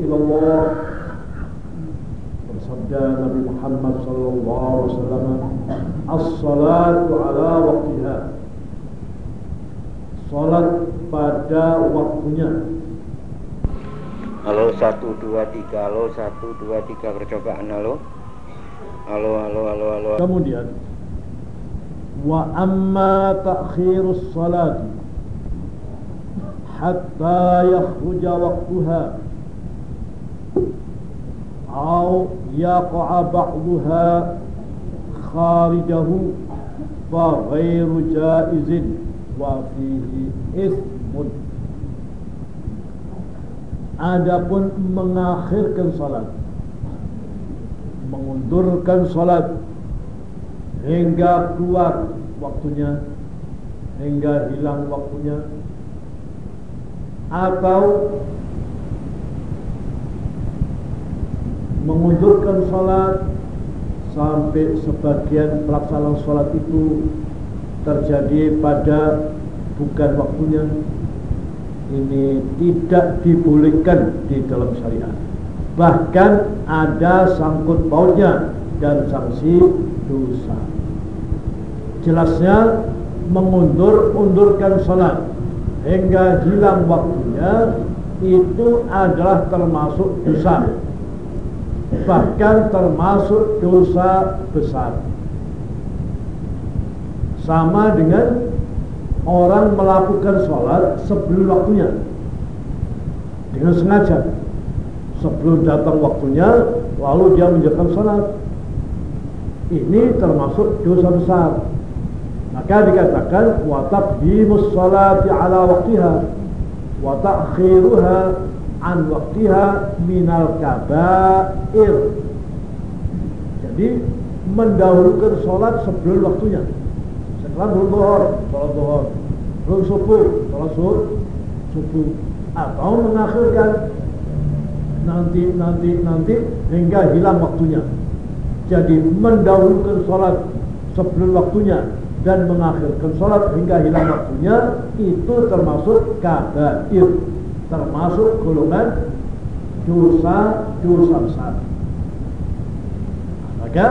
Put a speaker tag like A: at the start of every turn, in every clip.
A: illallah bersabda Nabi Muhammad sallallahu alaihi wasallam as-salatu ala waktiha salat pada waktunya.
B: Halo 1 2 3 halo 1 2 3 percobaan halo. Halo halo halo halo.
A: Kemudian wa amma ta'khirus salati hatta yakhruja waqtaha أو يقع بعضها خارجه فغير جائز وفيه إثم Adapun mengakhirkan salat Mengundurkan salat Hingga keluar waktunya Hingga hilang waktunya Atau mengundurkan sholat sampai sebagian pelaksanaan sholat itu terjadi pada bukan waktunya. Ini tidak dibolehkan di dalam syariat. Bahkan ada sangkut pautnya dan sanksi dosa. Jelasnya mengundur-undurkan sholat hingga hilang waktunya itu adalah termasuk dosa bahkan termasuk dosa besar. Sama dengan orang melakukan sholat sebelum waktunya. Dengan sengaja. Sebelum datang waktunya lalu dia menjalankan sholat. Ini termasuk dosa besar. Maka dikatakan wa taqdimus sholati ala waktiha wa ta'khiruha an waktiha minal kabair. Jadi mendahulukan sholat sebelum waktunya. Setelah belum zuhur sholat zuhur. Belum subuh sholat subuh subuh. Atau mengakhirkan nanti nanti nanti hingga hilang waktunya. Jadi mendahulukan sholat sebelum waktunya dan mengakhirkan sholat hingga hilang waktunya itu termasuk kabair termasuk golongan dosa-dosa besar. Maka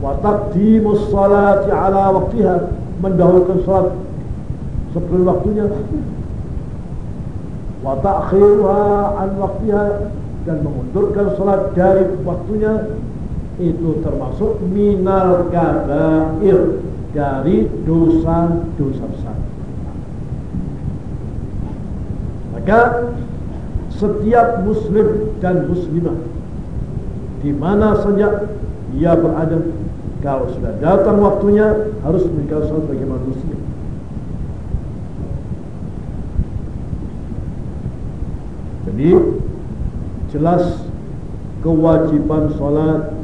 A: wa taqdimus salati ala waktiha mendahulukan salat sebelum waktunya wa ta'khiruha an waktiha dan mengundurkan salat dari waktunya itu termasuk minal kabair dari dosa-dosa besar. Maka setiap muslim dan muslimah di mana saja ia berada kalau sudah datang waktunya harus meninggalkan salat bagaimana muslim. Jadi jelas kewajiban salat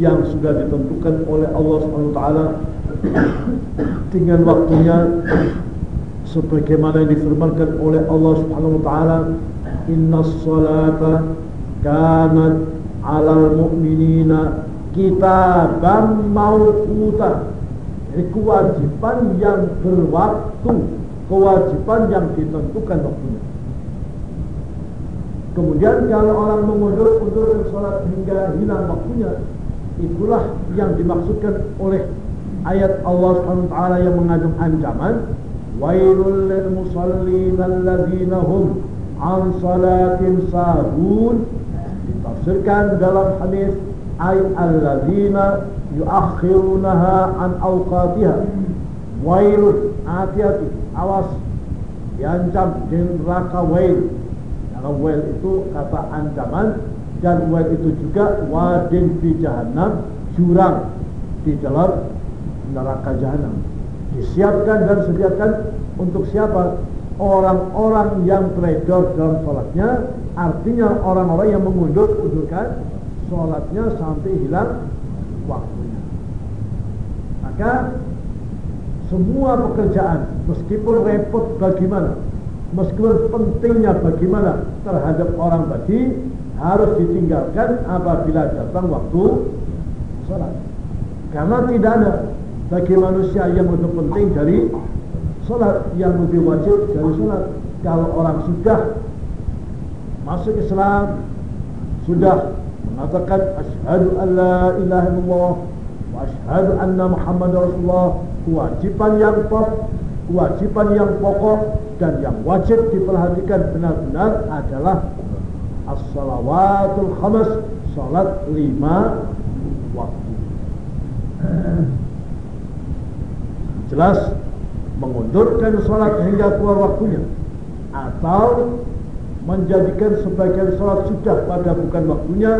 A: yang sudah ditentukan oleh Allah taala dengan waktunya sebagaimana yang difirmankan oleh Allah Subhanahu wa taala innas salata kanat 'alal mu'minina kitaban mauquta jadi kewajiban yang berwaktu kewajiban yang ditentukan waktunya. Kemudian kalau orang mengundur-undurkan salat hingga hilang waktunya itulah yang dimaksudkan oleh ayat Allah taala yang mengandung ancaman lil musallin alladzina hum an salatin sahun ditafsirkan dalam hadis ay alladzina yuakhirunaha an awqatiha. Wailun hati-hati awas. Diancam di neraka wail. Karena wail itu kata ancaman dan wail itu juga wadin di jahannam jurang di dalam neraka jahanam disiapkan dan sediakan untuk siapa? Orang-orang yang trader dalam sholatnya. Artinya orang-orang yang mengundur-undurkan sholatnya sampai hilang waktunya. Maka semua pekerjaan meskipun repot bagaimana Meskipun pentingnya bagaimana terhadap orang tadi Harus ditinggalkan apabila datang waktu sholat. Karena tidak ada bagi manusia yang lebih penting dari sholat yang lebih wajib dari sholat. Kalau orang sudah masuk Islam sudah mengatakan asyhadu an la ilaha illallah wa asyhadu anna muhammad rasulullah kewajiban yang top kewajiban yang pokok dan yang wajib diperhatikan benar-benar adalah as-salawatul khamas salat lima waktu jelas mengundurkan sholat hingga keluar waktunya. Atau menjadikan sebagian sholat sudah pada bukan waktunya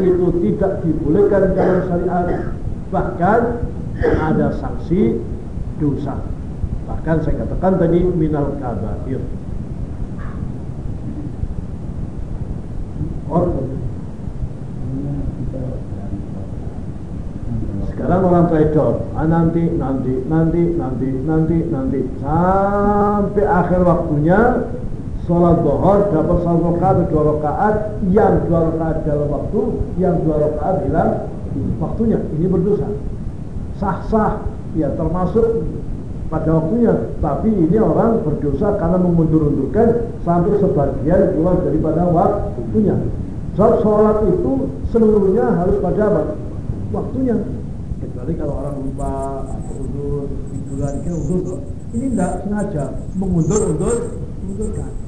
A: itu tidak dibolehkan dalam syariat. Bahkan ada sanksi dosa. Bahkan saya katakan tadi minal kabair sekarang orang trader ah, nanti nanti nanti nanti nanti nanti. Sampai akhir waktunya sholat dohor dapat satu rakaat dua rakaat. Yang dua rakaat dalam waktu yang dua rakaat hilang waktunya. Ini berdosa. Sah sah ya termasuk pada waktunya. Tapi ini orang berdosa karena memundur-undurkan sampai sebagian keluar daripada waktunya. Sholat itu seluruhnya harus pada waktunya kecuali kalau orang lupa atau undur tiduran ini undur ini tidak sengaja. Mengundur-undur undurkan